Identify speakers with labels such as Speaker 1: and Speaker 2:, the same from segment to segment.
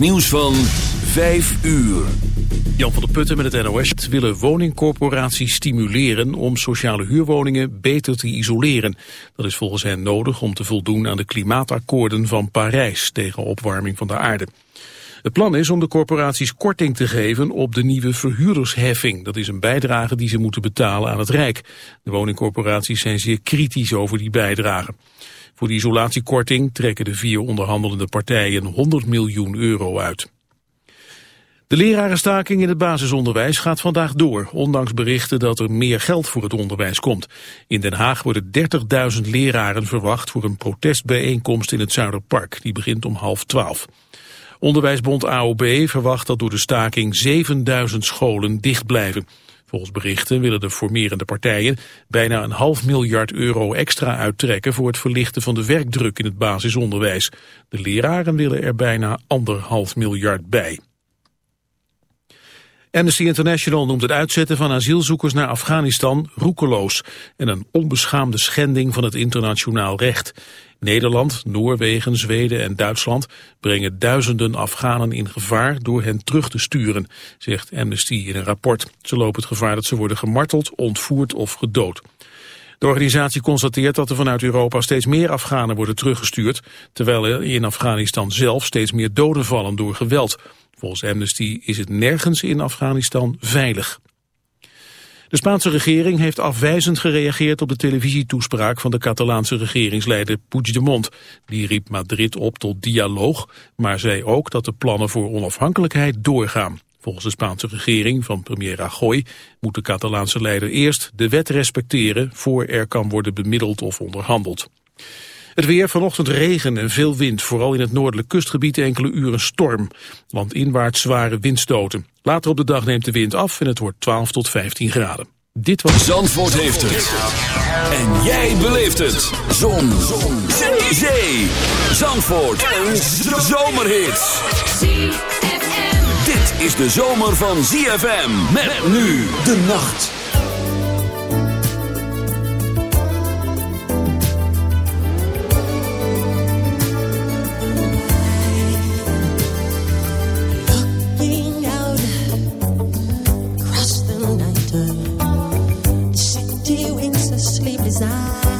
Speaker 1: Nieuws van 5 uur.
Speaker 2: Jan van der Putten met het NOS willen woningcorporaties stimuleren om sociale huurwoningen beter te isoleren. Dat is volgens hen nodig om te voldoen aan de klimaatakkoorden van Parijs tegen opwarming van de aarde. Het plan is om de corporaties korting te geven op de nieuwe verhuurdersheffing. Dat is een bijdrage die ze moeten betalen aan het Rijk. De woningcorporaties zijn zeer kritisch over die bijdrage. Voor de isolatiekorting trekken de vier onderhandelende partijen 100 miljoen euro uit. De lerarenstaking in het basisonderwijs gaat vandaag door, ondanks berichten dat er meer geld voor het onderwijs komt. In Den Haag worden 30.000 leraren verwacht voor een protestbijeenkomst in het Zuiderpark. Die begint om half twaalf. Onderwijsbond AOB verwacht dat door de staking 7000 scholen dicht blijven. Volgens berichten willen de formerende partijen bijna een half miljard euro extra uittrekken voor het verlichten van de werkdruk in het basisonderwijs. De leraren willen er bijna anderhalf miljard bij. Amnesty International noemt het uitzetten van asielzoekers naar Afghanistan roekeloos en een onbeschaamde schending van het internationaal recht. Nederland, Noorwegen, Zweden en Duitsland brengen duizenden Afghanen in gevaar door hen terug te sturen, zegt Amnesty in een rapport. Ze lopen het gevaar dat ze worden gemarteld, ontvoerd of gedood. De organisatie constateert dat er vanuit Europa steeds meer Afghanen worden teruggestuurd, terwijl er in Afghanistan zelf steeds meer doden vallen door geweld. Volgens Amnesty is het nergens in Afghanistan veilig. De Spaanse regering heeft afwijzend gereageerd op de televisietoespraak van de Catalaanse regeringsleider Puigdemont. Die riep Madrid op tot dialoog, maar zei ook dat de plannen voor onafhankelijkheid doorgaan. Volgens de Spaanse regering van premier Rajoy moet de Catalaanse leider eerst de wet respecteren voor er kan worden bemiddeld of onderhandeld. Het weer vanochtend regen en veel wind, vooral in het noordelijk kustgebied enkele uren storm. Want inwaarts zware windstoten. Later op de dag neemt de wind af en het wordt 12 tot 15 graden.
Speaker 1: Dit was... Zandvoort heeft het. En jij beleeft het. Zon. Zon. Zee. Zee. Zandvoort. Een zomerhit. Dit is de zomer van ZFM. Met nu de nacht.
Speaker 3: inside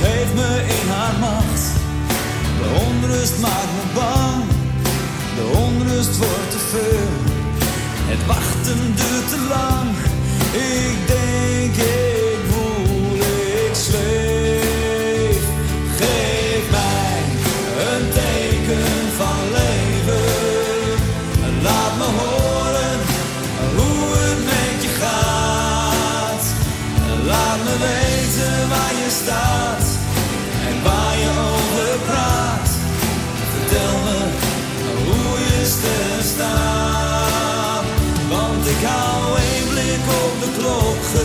Speaker 3: heeft me in haar macht. De onrust maakt me bang, de onrust wordt te veel. Het wachten duurt te lang, ik denk ik voel, ik zweef.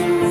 Speaker 4: you.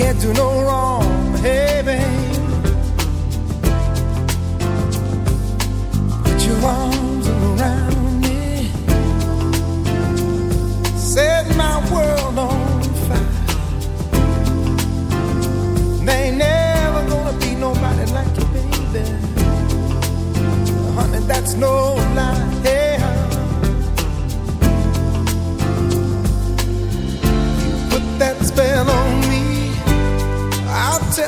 Speaker 4: can't do no wrong, hey babe. Put your arms around me, set my world on fire. There ain't never gonna
Speaker 5: be nobody like you, baby. Honey, that's no lie.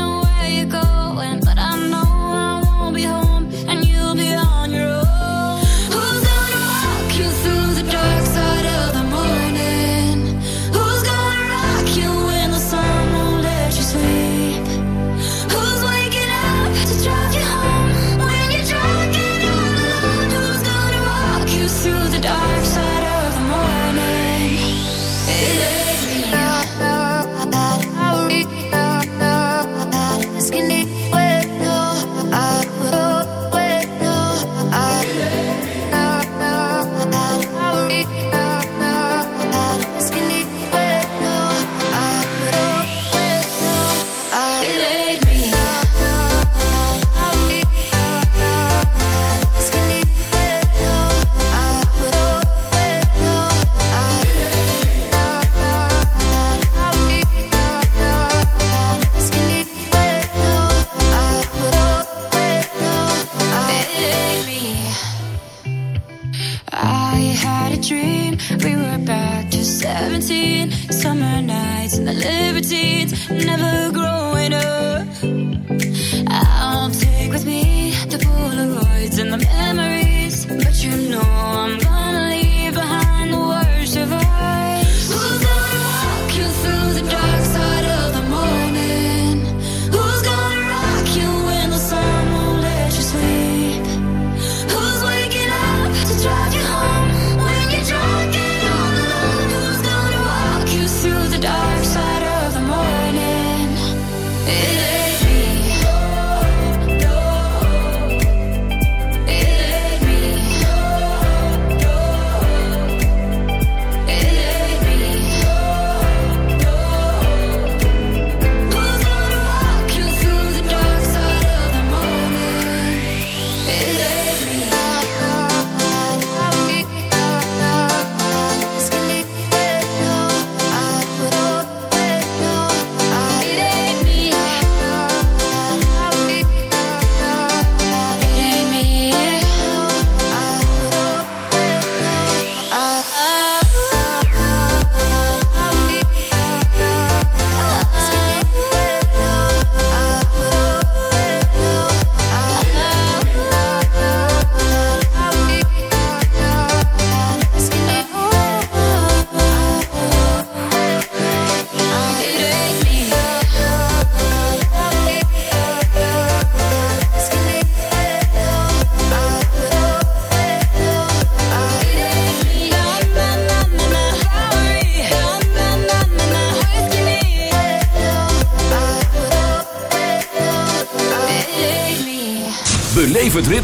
Speaker 5: away you're
Speaker 6: going.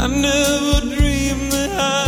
Speaker 7: I never dreamed that
Speaker 8: I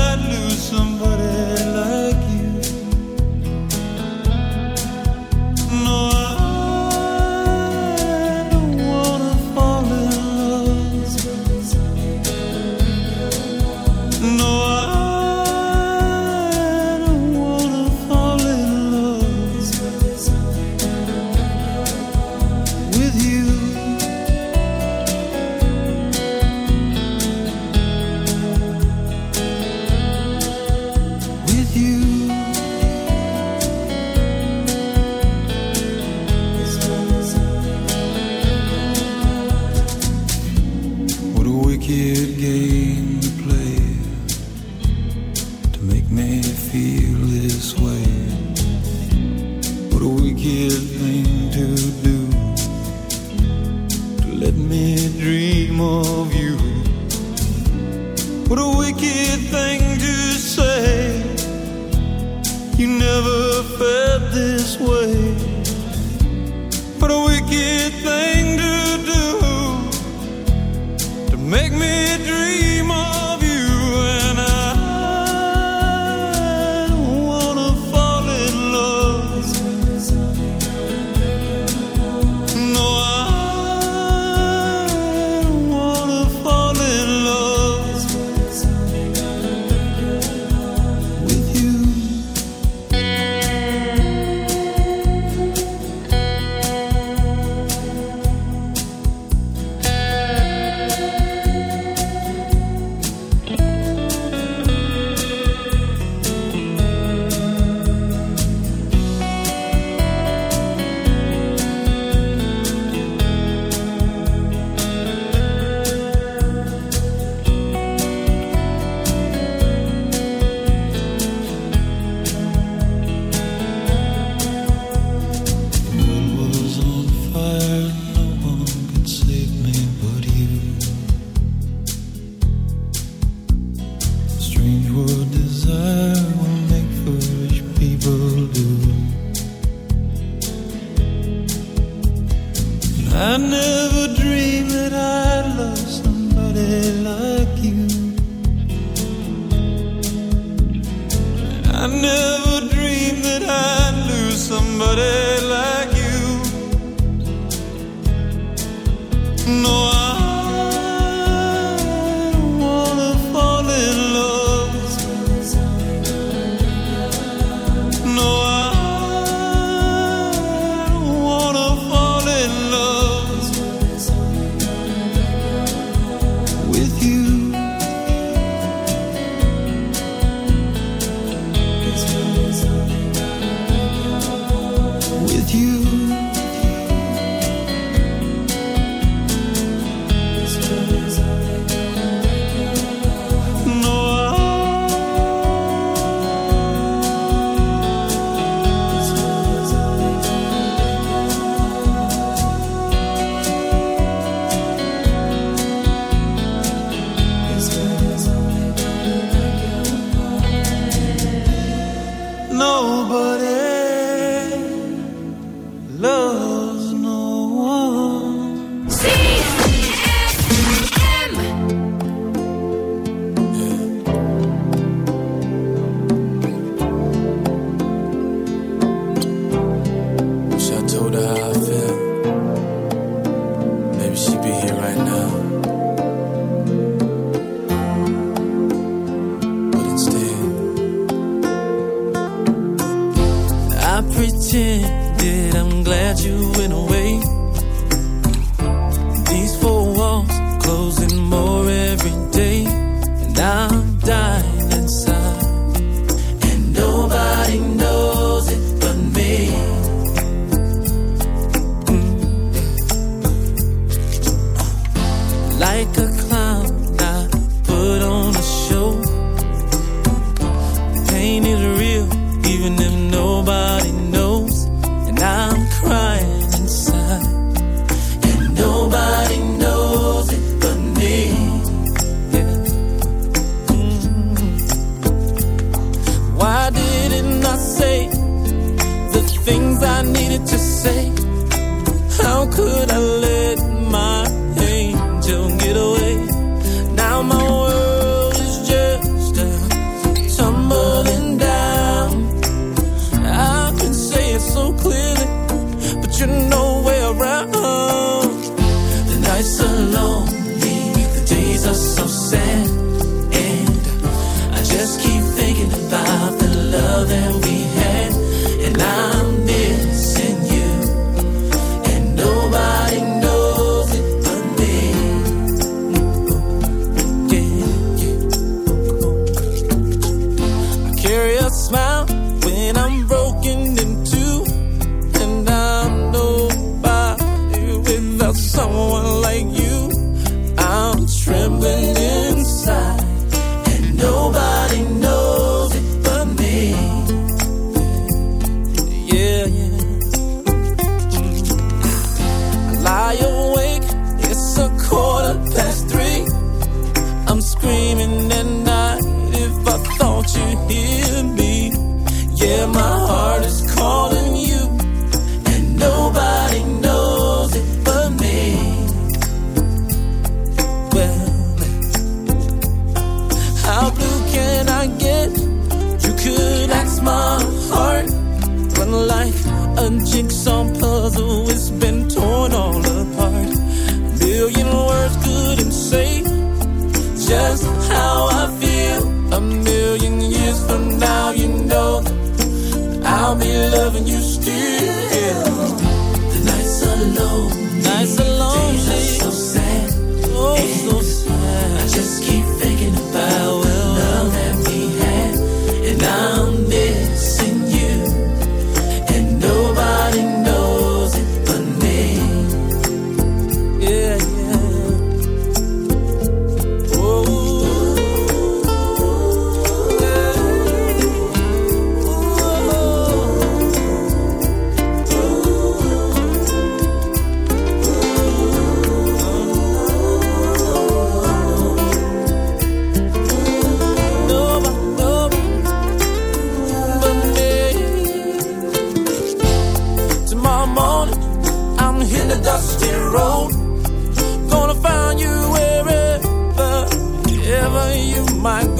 Speaker 9: my
Speaker 4: God.